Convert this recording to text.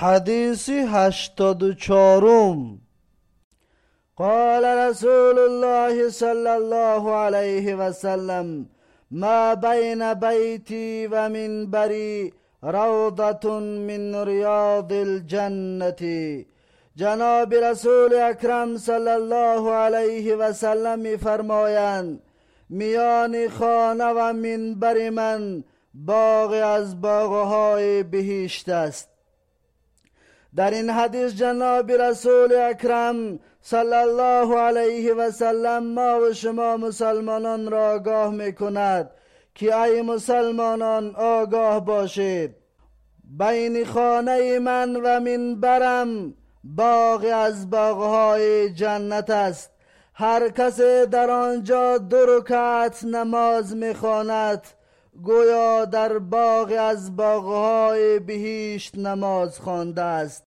حدیث هشتاد و چارم قال رسول الله صلی الله علیه و سلم ما بین بیتی و منبری من ریاض الجنة جناب رسول اکرم صلی الله علیه و سلم میفرمایند میان خانه و منبر من باغ از باغهای بهشت است. در این حدیث جناب رسول اکرم صلی الله علیه و سلم ما و شما مسلمانان را آگاه می کند که ای مسلمانان آگاه باشید. بین خانه من و منبرم باغ از باغهای جنت است. هر کس در آنجا دو رکعت نماز می‌خواند گویا در باغ از باغهای بهشت نماز خوانده است.